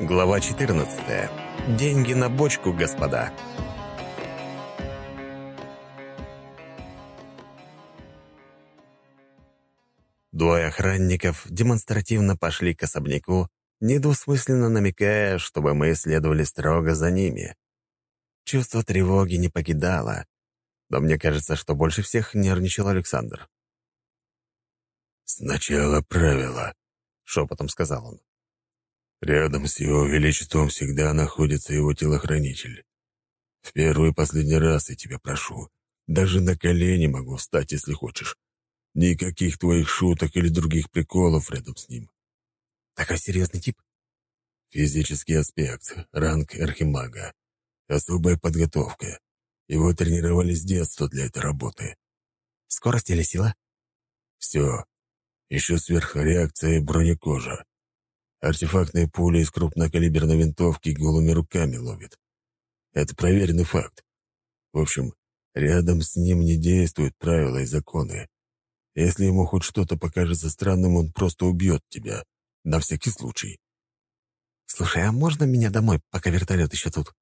Глава 14. Деньги на бочку, господа. Двое охранников демонстративно пошли к особняку, недвусмысленно намекая, чтобы мы следовали строго за ними. Чувство тревоги не покидало, но мне кажется, что больше всех нервничал Александр. «Сначала правило», — шепотом сказал он. Рядом с его величеством всегда находится его телохранитель. В первый и последний раз я тебя прошу. Даже на колени могу встать, если хочешь. Никаких твоих шуток или других приколов рядом с ним. Такой серьезный тип? Физический аспект, ранг архимага. Особая подготовка. Его тренировали с детства для этой работы. Скорость или сила? Все. Еще сверхреакция и бронекожа. Артефактные пули из крупнокалиберной винтовки голыми руками ловит. Это проверенный факт. В общем, рядом с ним не действуют правила и законы. Если ему хоть что-то покажется странным, он просто убьет тебя. На всякий случай. «Слушай, а можно меня домой, пока вертолет еще тут?»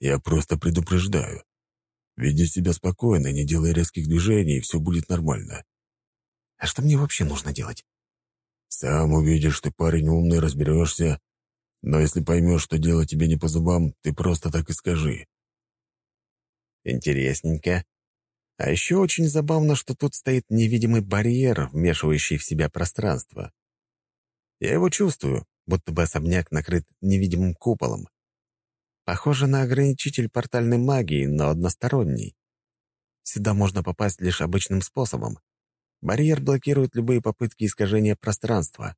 «Я просто предупреждаю. Веди себя спокойно, не делай резких движений, и все будет нормально». «А что мне вообще нужно делать?» Сам увидишь, ты парень умный, разберешься. Но если поймешь, что дело тебе не по зубам, ты просто так и скажи. Интересненько. А еще очень забавно, что тут стоит невидимый барьер, вмешивающий в себя пространство. Я его чувствую, будто бы особняк накрыт невидимым куполом. Похоже на ограничитель портальной магии, но односторонний. Сюда можно попасть лишь обычным способом. Барьер блокирует любые попытки искажения пространства.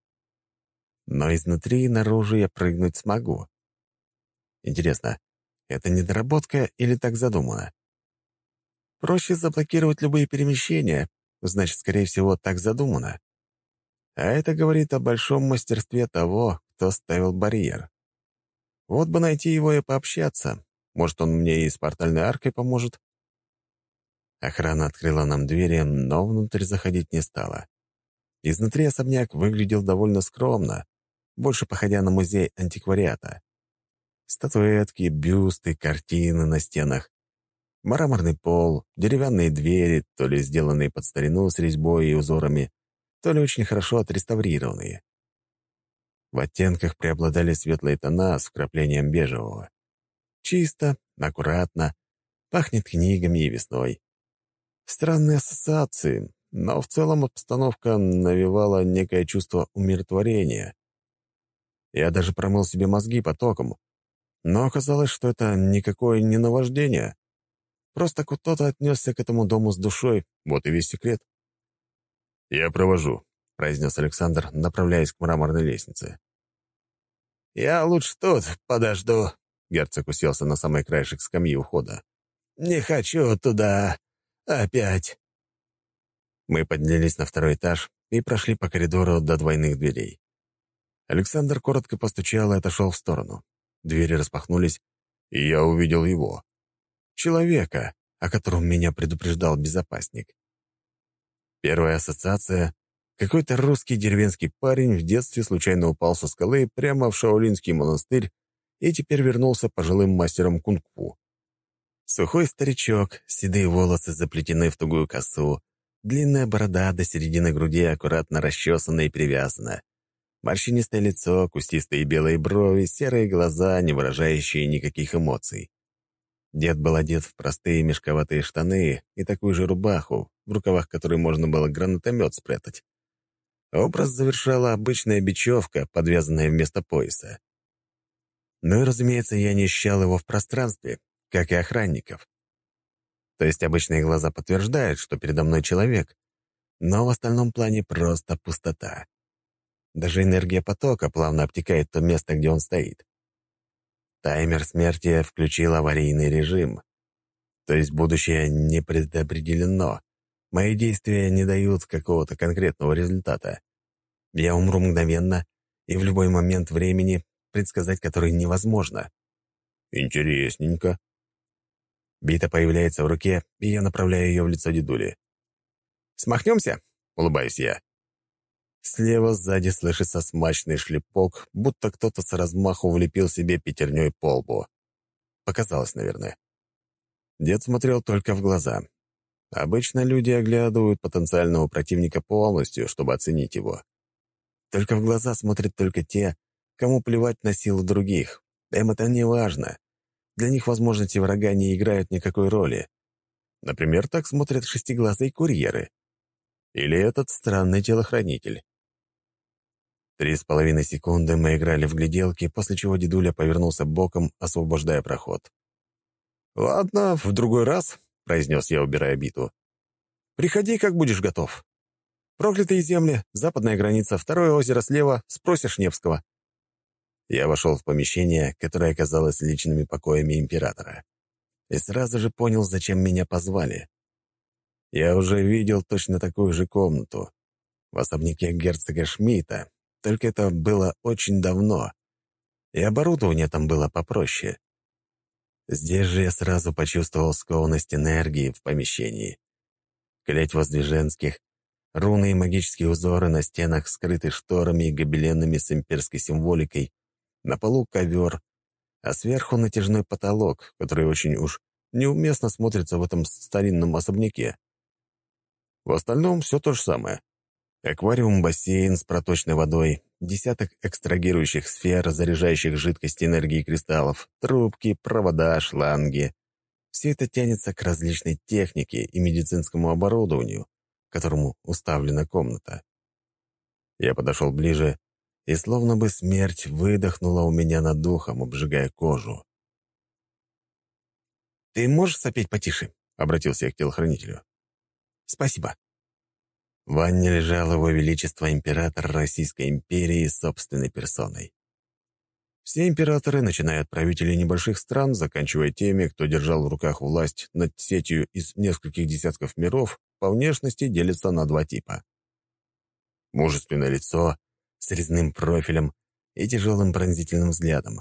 Но изнутри и наружу я прыгнуть смогу. Интересно, это недоработка или так задумано? Проще заблокировать любые перемещения, значит, скорее всего, так задумано. А это говорит о большом мастерстве того, кто ставил барьер. Вот бы найти его и пообщаться. Может, он мне и с портальной аркой поможет. Охрана открыла нам двери, но внутрь заходить не стала. Изнутри особняк выглядел довольно скромно, больше походя на музей антиквариата. Статуэтки, бюсты, картины на стенах, мраморный пол, деревянные двери, то ли сделанные под старину с резьбой и узорами, то ли очень хорошо отреставрированные. В оттенках преобладали светлые тона с вкраплением бежевого. Чисто, аккуратно, пахнет книгами и весной. Странные ассоциации, но в целом обстановка навевала некое чувство умиротворения. Я даже промыл себе мозги потоком, но оказалось, что это никакое не наваждение. Просто кто-то отнесся к этому дому с душой, вот и весь секрет. «Я провожу», — произнес Александр, направляясь к мраморной лестнице. «Я лучше тут подожду», — герцог уселся на самый краешек скамьи ухода. «Не хочу туда Опять. Мы поднялись на второй этаж и прошли по коридору до двойных дверей. Александр коротко постучал и отошел в сторону. Двери распахнулись, и я увидел его. Человека, о котором меня предупреждал безопасник. Первая ассоциация — какой-то русский деревенский парень в детстве случайно упал со скалы прямо в Шаолинский монастырь и теперь вернулся пожилым мастером кунг-фу. Сухой старичок, седые волосы заплетены в тугую косу, длинная борода до середины груди аккуратно расчесана и привязана. Морщинистое лицо, кустистые белые брови, серые глаза, не выражающие никаких эмоций. Дед был одет в простые мешковатые штаны и такую же рубаху, в рукавах которой можно было гранатомет спрятать. Образ завершала обычная бечевка, подвязанная вместо пояса. Ну и, разумеется, я не ощущал его в пространстве, как и охранников. То есть обычные глаза подтверждают, что передо мной человек, но в остальном плане просто пустота. Даже энергия потока плавно обтекает то место, где он стоит. Таймер смерти включил аварийный режим. То есть будущее не предопределено. Мои действия не дают какого-то конкретного результата. Я умру мгновенно, и в любой момент времени, предсказать который невозможно. Интересненько. Бита появляется в руке, и я направляю ее в лицо дедули. «Смахнемся?» — улыбаюсь я. Слева сзади слышится смачный шлепок, будто кто-то с размаху влепил себе пятерней по лбу. Показалось, наверное. Дед смотрел только в глаза. Обычно люди оглядывают потенциального противника полностью, чтобы оценить его. Только в глаза смотрят только те, кому плевать на силу других. Им это не важно. Для них возможности врага не играют никакой роли. Например, так смотрят шестиглазые курьеры. Или этот странный телохранитель. Три с половиной секунды мы играли в гляделки, после чего дедуля повернулся боком, освобождая проход. «Ладно, в другой раз», — произнес я, убирая биту. «Приходи, как будешь готов. Проклятые земли, западная граница, второе озеро слева, спросишь Невского». Я вошел в помещение, которое оказалось личными покоями императора. И сразу же понял, зачем меня позвали. Я уже видел точно такую же комнату в особняке герцога Шмидта, только это было очень давно, и оборудование там было попроще. Здесь же я сразу почувствовал скованность энергии в помещении. Клять воздвиженских, руны и магические узоры на стенах скрыты шторами и гобеленами с имперской символикой, на полу ковер, а сверху натяжной потолок, который очень уж неуместно смотрится в этом старинном особняке. В остальном все то же самое. Аквариум, бассейн с проточной водой, десяток экстрагирующих сфер, заряжающих жидкость энергии кристаллов, трубки, провода, шланги. Все это тянется к различной технике и медицинскому оборудованию, которому уставлена комната. Я подошел ближе, и словно бы смерть выдохнула у меня над духом, обжигая кожу. «Ты можешь сопеть потише?» — обратился я к телохранителю. «Спасибо», в ванне лежал его величество император Российской империи собственной персоной. Все императоры, начиная от правителей небольших стран, заканчивая теми, кто держал в руках власть над сетью из нескольких десятков миров, по внешности делятся на два типа. Мужественное лицо с резным профилем и тяжелым пронзительным взглядом.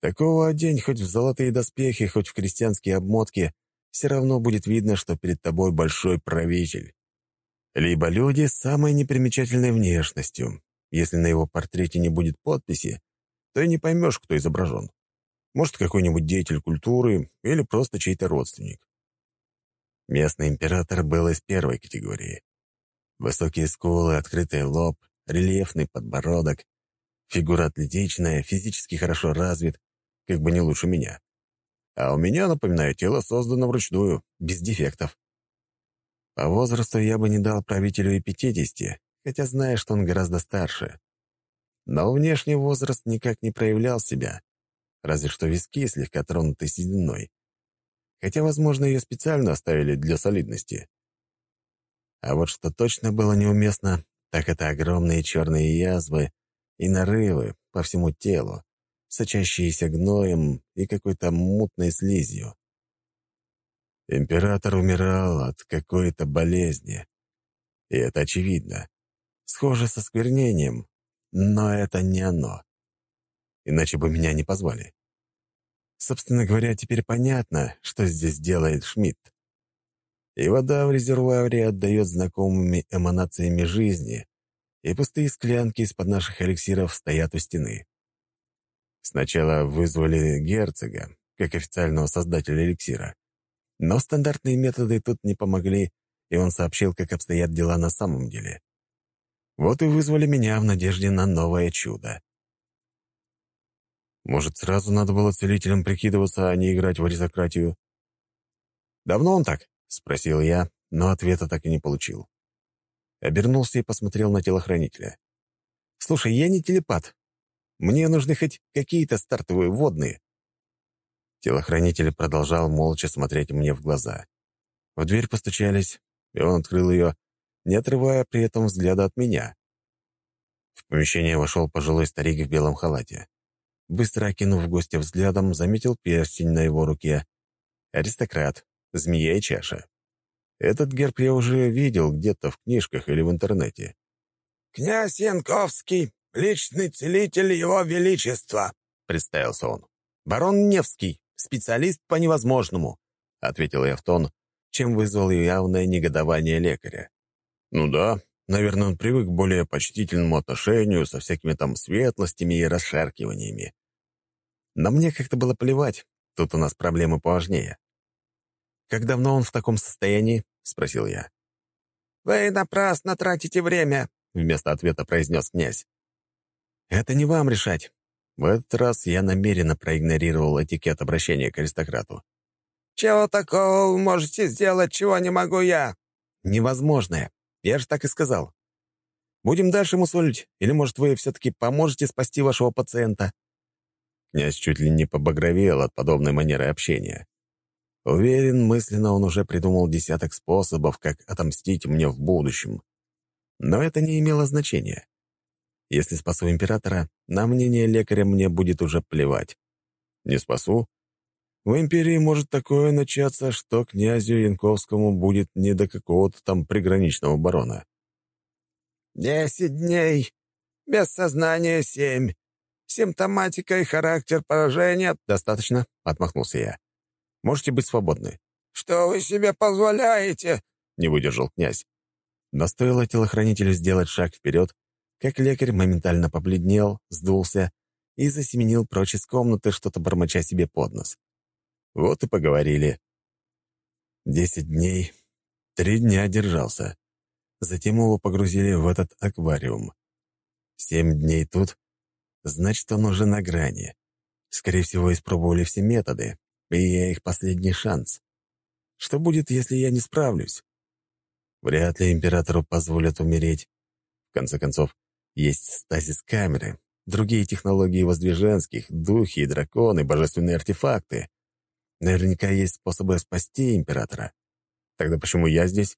Такого одень хоть в золотые доспехи, хоть в крестьянские обмотки, все равно будет видно, что перед тобой большой правитель. Либо люди с самой непримечательной внешностью. Если на его портрете не будет подписи, то и не поймешь, кто изображен. Может, какой-нибудь деятель культуры или просто чей-то родственник. Местный император был из первой категории. Высокие скулы, открытый лоб, рельефный подбородок, фигура атлетичная, физически хорошо развит, как бы не лучше меня. А у меня, напоминаю, тело создано вручную, без дефектов. По возрасту я бы не дал правителю и пятидесяти, хотя знаю, что он гораздо старше. Но внешний возраст никак не проявлял себя, разве что виски слегка тронуты сединой. Хотя, возможно, ее специально оставили для солидности. А вот что точно было неуместно, так это огромные черные язвы и нарывы по всему телу, сочащиеся гноем и какой-то мутной слизью. Император умирал от какой-то болезни. И это очевидно. Схоже со сквернением, но это не оно. Иначе бы меня не позвали. Собственно говоря, теперь понятно, что здесь делает Шмидт. И вода в резервуаре отдает знакомыми эманациями жизни, и пустые склянки из-под наших эликсиров стоят у стены. Сначала вызвали герцога, как официального создателя эликсира. Но стандартные методы тут не помогли, и он сообщил, как обстоят дела на самом деле. Вот и вызвали меня в надежде на новое чудо. Может, сразу надо было целителем прикидываться, а не играть в аристократию? «Давно он так?» — спросил я, но ответа так и не получил. Обернулся и посмотрел на телохранителя. «Слушай, я не телепат. Мне нужны хоть какие-то стартовые водные. Телохранитель продолжал молча смотреть мне в глаза. В дверь постучались, и он открыл ее, не отрывая при этом взгляда от меня. В помещение вошел пожилой старик в белом халате. Быстро окинув гостя взглядом, заметил перстень на его руке. Аристократ, змея и чаша. Этот герб я уже видел где-то в книжках или в интернете. «Князь Янковский, личный целитель его величества», — представился он. «Барон Невский, специалист по невозможному», — ответил я в тон, чем вызвал явное негодование лекаря. «Ну да, Наверное, он привык к более почтительному отношению со всякими там светлостями и расшаркиваниями. Но мне как-то было плевать, тут у нас проблемы поважнее. «Как давно он в таком состоянии?» — спросил я. «Вы напрасно тратите время», — вместо ответа произнес князь. «Это не вам решать». В этот раз я намеренно проигнорировал этикет обращения к аристократу. «Чего такого вы можете сделать, чего не могу я?» «Невозможное. Я же так и сказал. Будем дальше мусолить, или, может, вы все-таки поможете спасти вашего пациента?» Князь чуть ли не побагровел от подобной манеры общения. Уверен, мысленно он уже придумал десяток способов, как отомстить мне в будущем. Но это не имело значения. Если спасу императора, на мнение лекаря мне будет уже плевать. Не спасу? В империи может такое начаться, что князю Янковскому будет не до какого-то там приграничного барона. «Десять дней. Без сознания семь. Симптоматика и характер поражения...» «Достаточно», — отмахнулся я. «Можете быть свободны». «Что вы себе позволяете?» — не выдержал князь. Но стоило телохранителю сделать шаг вперед, как лекарь моментально побледнел, сдулся и засеменил прочь из комнаты, что-то бормоча себе под нос. Вот и поговорили. Десять дней, три дня держался. Затем его погрузили в этот аквариум. Семь дней тут, значит, он уже на грани. Скорее всего, испробовали все методы, и я их последний шанс. Что будет, если я не справлюсь? Вряд ли императору позволят умереть. В конце концов, есть стазис-камеры, другие технологии воздвиженских, духи, драконы, божественные артефакты. Наверняка есть способы спасти императора. Тогда почему я здесь?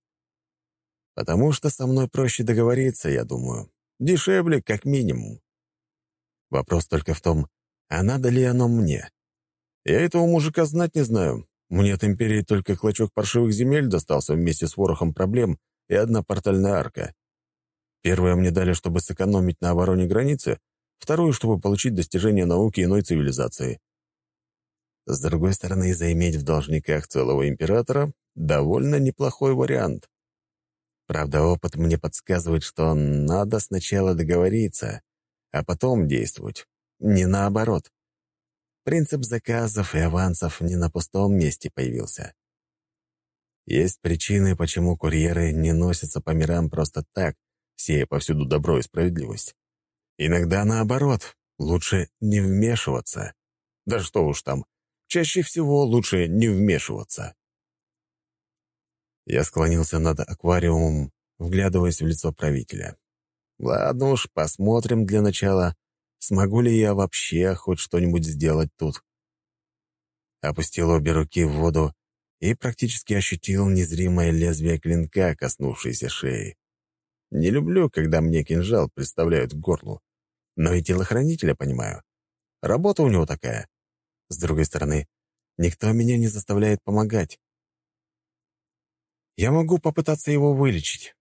Потому что со мной проще договориться, я думаю. Дешевле, как минимум. Вопрос только в том, а надо ли оно мне? Я этого мужика знать не знаю. Мне от империи только клочок паршивых земель достался вместе с ворохом проблем и одна портальная арка. Первое мне дали, чтобы сэкономить на обороне границы, вторую, чтобы получить достижения науки иной цивилизации. С другой стороны, заиметь в должниках целого императора — довольно неплохой вариант. Правда, опыт мне подсказывает, что надо сначала договориться, а потом действовать. Не наоборот. Принцип заказов и авансов не на пустом месте появился. Есть причины, почему курьеры не носятся по мирам просто так, сея повсюду добро и справедливость. Иногда наоборот, лучше не вмешиваться. Да что уж там, чаще всего лучше не вмешиваться. Я склонился над аквариумом, вглядываясь в лицо правителя. Ладно уж, посмотрим для начала, смогу ли я вообще хоть что-нибудь сделать тут. Опустил обе руки в воду и практически ощутил незримое лезвие клинка, коснувшееся шеи. Не люблю, когда мне кинжал представляют к горлу. Но и телохранителя понимаю. Работа у него такая. С другой стороны, никто меня не заставляет помогать. Я могу попытаться его вылечить.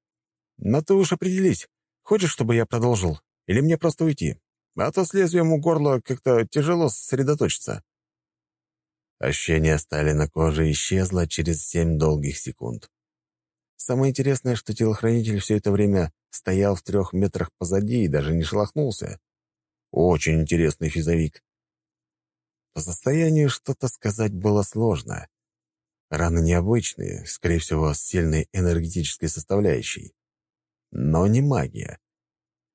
Но ты уж определись, хочешь, чтобы я продолжил, или мне просто уйти? А то с лезвием у горла как-то тяжело сосредоточиться. Ощущение стали на коже исчезло через семь долгих секунд. Самое интересное, что телохранитель все это время стоял в трех метрах позади и даже не шелохнулся. Очень интересный физовик. По состоянию что-то сказать было сложно. Раны необычные, скорее всего, с сильной энергетической составляющей. Но не магия.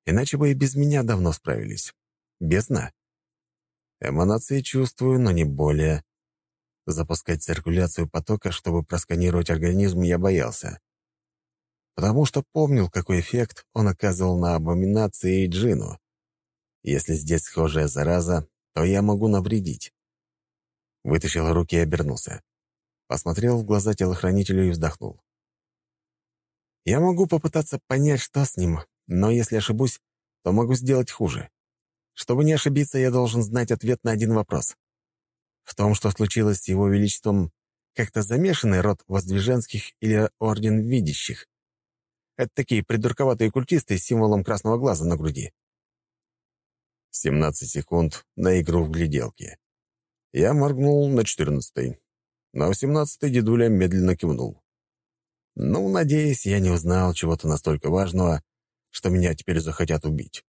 Иначе бы и без меня давно справились. Без сна. Эманации чувствую, но не более. Запускать циркуляцию потока, чтобы просканировать организм, я боялся. Потому что помнил, какой эффект он оказывал на абоминации и джину. Если здесь схожая зараза, то я могу навредить. Вытащил руки и обернулся. Посмотрел в глаза телохранителю и вздохнул. Я могу попытаться понять, что с ним, но если ошибусь, то могу сделать хуже. Чтобы не ошибиться, я должен знать ответ на один вопрос. В том, что случилось с его величеством, как-то замешанный род воздвиженских или орден видящих. Это такие придурковатые культисты с символом красного глаза на груди. 17 секунд на игру в гляделки. Я моргнул на четырнадцатый. На восемнадцатый дедуля медленно кивнул. Ну, надеюсь, я не узнал чего-то настолько важного, что меня теперь захотят убить.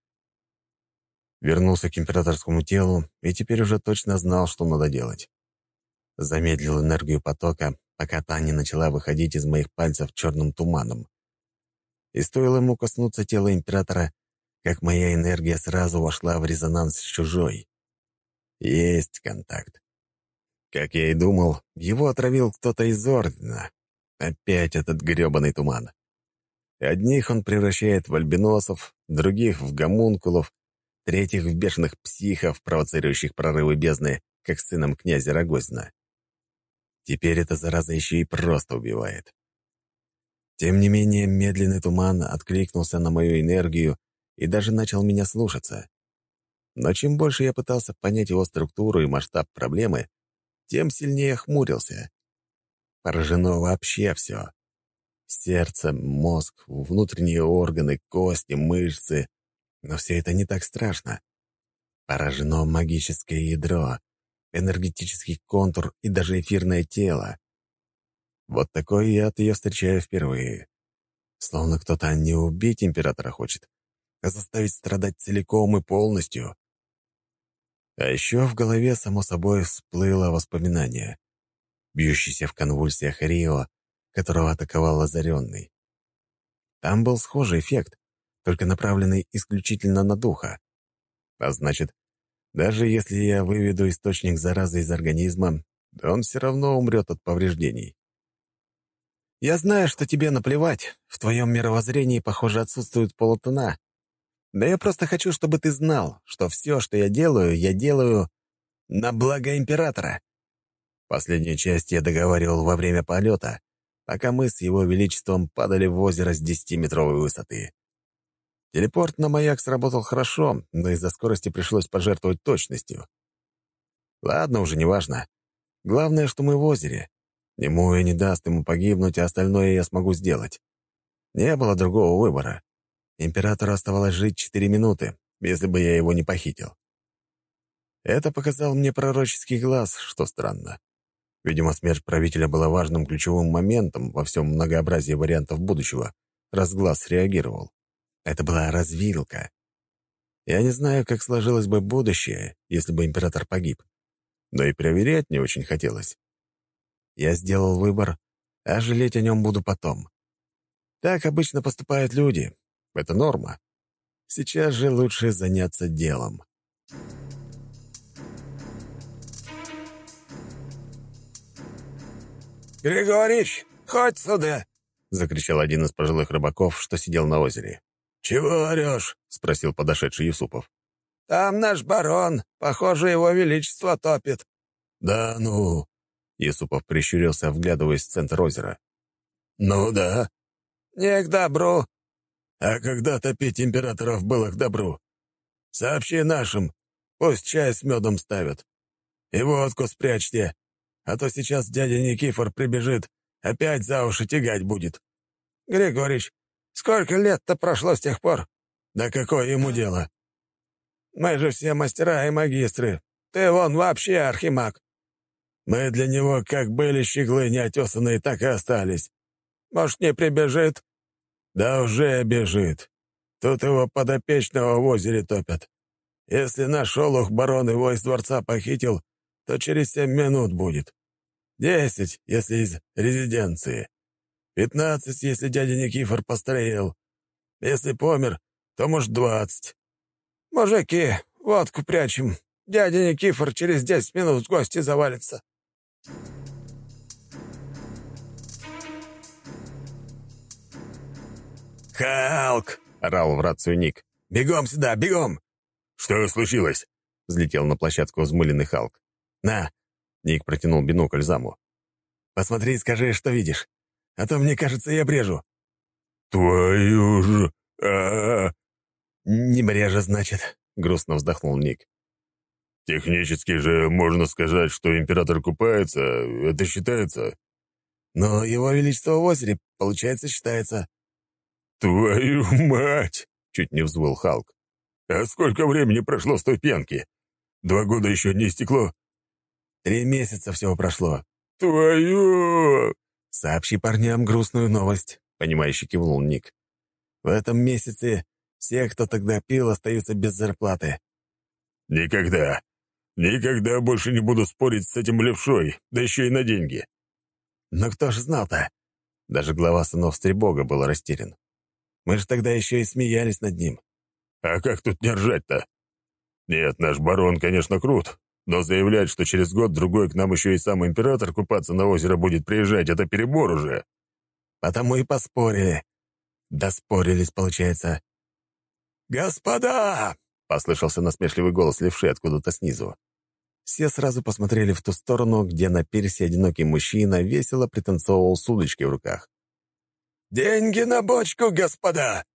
Вернулся к императорскому телу и теперь уже точно знал, что надо делать. Замедлил энергию потока, пока та не начала выходить из моих пальцев черным туманом. И стоило ему коснуться тела императора, как моя энергия сразу вошла в резонанс с чужой. Есть контакт. Как я и думал, его отравил кто-то из Ордена. Опять этот грёбаный туман. Одних он превращает в альбиносов, других — в гомункулов, третьих — в бешеных психов, провоцирующих прорывы бездны, как сыном князя Рогозина. Теперь эта зараза еще и просто убивает. Тем не менее, медленный туман откликнулся на мою энергию и даже начал меня слушаться. Но чем больше я пытался понять его структуру и масштаб проблемы, тем сильнее хмурился. Поражено вообще все. Сердце, мозг, внутренние органы, кости, мышцы. Но все это не так страшно. Поражено магическое ядро, энергетический контур и даже эфирное тело. Вот такой яд я встречаю впервые. Словно кто-то не убить императора хочет, а заставить страдать целиком и полностью. А еще в голове, само собой, всплыло воспоминание. Бьющийся в конвульсиях Рио, которого атаковал озаренный. Там был схожий эффект, только направленный исключительно на духа. А значит, даже если я выведу источник заразы из организма, он все равно умрет от повреждений. Я знаю, что тебе наплевать. В твоем мировоззрении, похоже, отсутствует полутона. Да я просто хочу, чтобы ты знал, что все, что я делаю, я делаю на благо императора. Последнюю часть я договаривал во время полета, пока мы с его величеством падали в озеро с десятиметровой высоты. Телепорт на маяк сработал хорошо, но из-за скорости пришлось пожертвовать точностью. Ладно, уже неважно. Главное, что мы в озере. Ему и не даст ему погибнуть, а остальное я смогу сделать. Не было другого выбора. Императору оставалось жить четыре минуты, если бы я его не похитил. Это показал мне пророческий глаз, что странно. Видимо, смерть правителя была важным ключевым моментом во всем многообразии вариантов будущего, раз глаз реагировал. Это была развилка. Я не знаю, как сложилось бы будущее, если бы император погиб. Но и проверять не очень хотелось. Я сделал выбор, а жалеть о нем буду потом. Так обычно поступают люди. Это норма. Сейчас же лучше заняться делом. «Григорич, хоть сюда!» — закричал один из пожилых рыбаков, что сидел на озере. «Чего орешь?» — спросил подошедший Юсупов. «Там наш барон. Похоже, его величество топит». «Да ну!» — Юсупов прищурился, вглядываясь в центр озера. «Ну да». «Не к добру». «А когда топить императоров было к добру? Сообщи нашим, пусть чай с медом ставят. И водку спрячьте, а то сейчас дядя Никифор прибежит, опять за уши тягать будет». «Григорич, Сколько лет-то прошло с тех пор? Да какое ему дело? Мы же все мастера и магистры. Ты вон вообще архимаг. Мы для него как были щеглы неотесанные, так и остались. Может, не прибежит? Да уже бежит. Тут его подопечного в озере топят. Если наш олух барон его из дворца похитил, то через семь минут будет. Десять, если из резиденции. Пятнадцать, если дядя Никифор постарел. Если помер, то, может, двадцать. Мужики, водку прячем. Дядя Никифор через десять минут в гости завалится. «Халк!» — орал в рацию Ник. «Бегом сюда, бегом!» «Что случилось?» — взлетел на площадку взмыленный Халк. «На!» — Ник протянул бинокль заму. «Посмотри и скажи, что видишь а то, мне кажется, я брежу». «Твою же... а, -а, -а. «Не брежа, значит», — грустно вздохнул Ник. «Технически же можно сказать, что император купается. Это считается?» «Но его величество в озере, получается, считается». «Твою мать!» — чуть не взвыл Халк. «А сколько времени прошло с той пьянки? Два года еще не истекло?» «Три месяца всего прошло». «Твою!» «Сообщи парням грустную новость», — понимающе кивнул Ник. «В этом месяце все, кто тогда пил, остаются без зарплаты». «Никогда, никогда больше не буду спорить с этим левшой, да еще и на деньги». «Но кто ж знал-то?» Даже глава сынов Стребога был растерян. «Мы же тогда еще и смеялись над ним». «А как тут не ржать-то? Нет, наш барон, конечно, крут, но заявлять, что через год-другой к нам еще и сам император купаться на озеро будет приезжать, это перебор уже». «Потому и поспорили. Доспорились, получается». «Господа!» — послышался насмешливый голос левши откуда-то снизу. Все сразу посмотрели в ту сторону, где на пирсе одинокий мужчина весело пританцовывал с удочкой в руках. «Деньги на бочку, господа!»